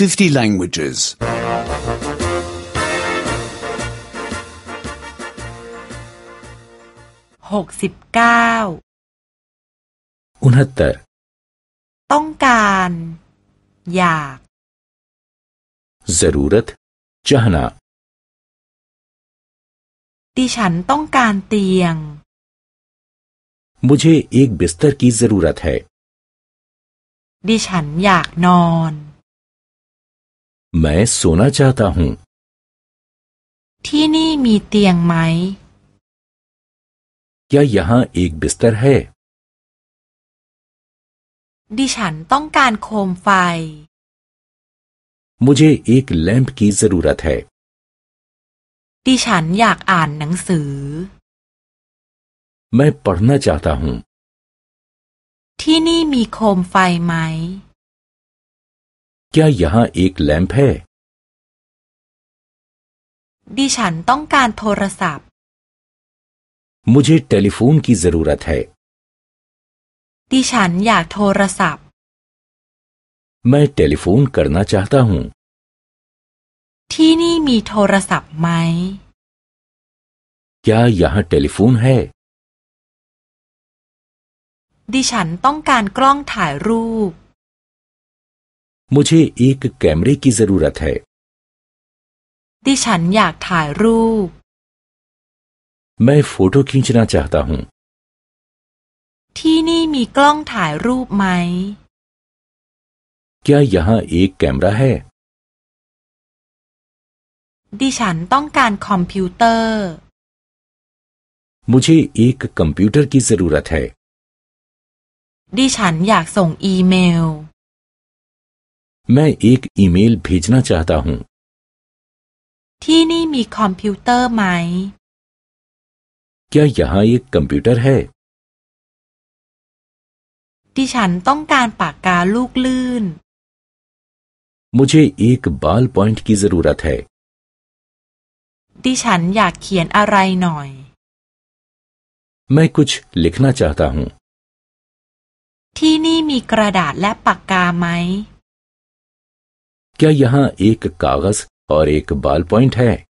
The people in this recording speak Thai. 50 languages. หกสิบเก้า उनहत्तर ต้องการ อยาก जरूरत चाहना ดิฉันต้องการเตียง मुझे एक बिस्तर की जरूरत है ดิฉันอยากนอน मैं सोना चाहता हूँ ที่นี่มีเตียงไหม क्या यहाँ एक बिस्तर है ดิฉัน ต้องการโคมไฟ मुझे एक लैंप की जरूरत है ดิฉันอยาก อ่านหนังสือ मैं पढ़ना चाहता हूँ ที่นี่มีโคมไฟไหม क्या यहाँ एक लैंप है ดิฉันต้องการโทรศัพท์ मुझे टेलीफोन की जरूरत है ดิฉันอยากโทรศัพท์ मैं टेलीफोन करना चाहता हूँ ที่นี่มีโทรศัพท์ไหม क्या यहाँ टेलीफोन है ดิฉันต้องการกล้องถ่ายรูป म ช झ े ए ก कैमरे की จ र ू र त है ดิฉันอยากถ่ายรูปแม่ फ ोโต้ीิ च ชน च จ ह त ा ह ूที่นี่มีกล้องถ่ายรูปไหม क्या यहाँ ก क कैमरा ह ดิฉันต้องการคอมพิวเตอร์ मुझे एक कंप्यूटर की जरूरत है ดิฉันอยากส่งอีเมล मैं एक ईमेल भेजना चाहता हूँ ที่นี่มีคอมพิวเตอร์ไหม क्या यहाँ एक कंप्यूटर है ดิฉันต้องการปากกาลูกลื่น मुझे एक बाल पॉइंट की जरूरत है ดิฉันอยากเขียนอะไรหน่อย मैं कुछ लिखना चाहता हूँ ที่นี่มีกระดาษและปากกาไหม क्या यहाँ एक कागज और एक बाल पॉइंट है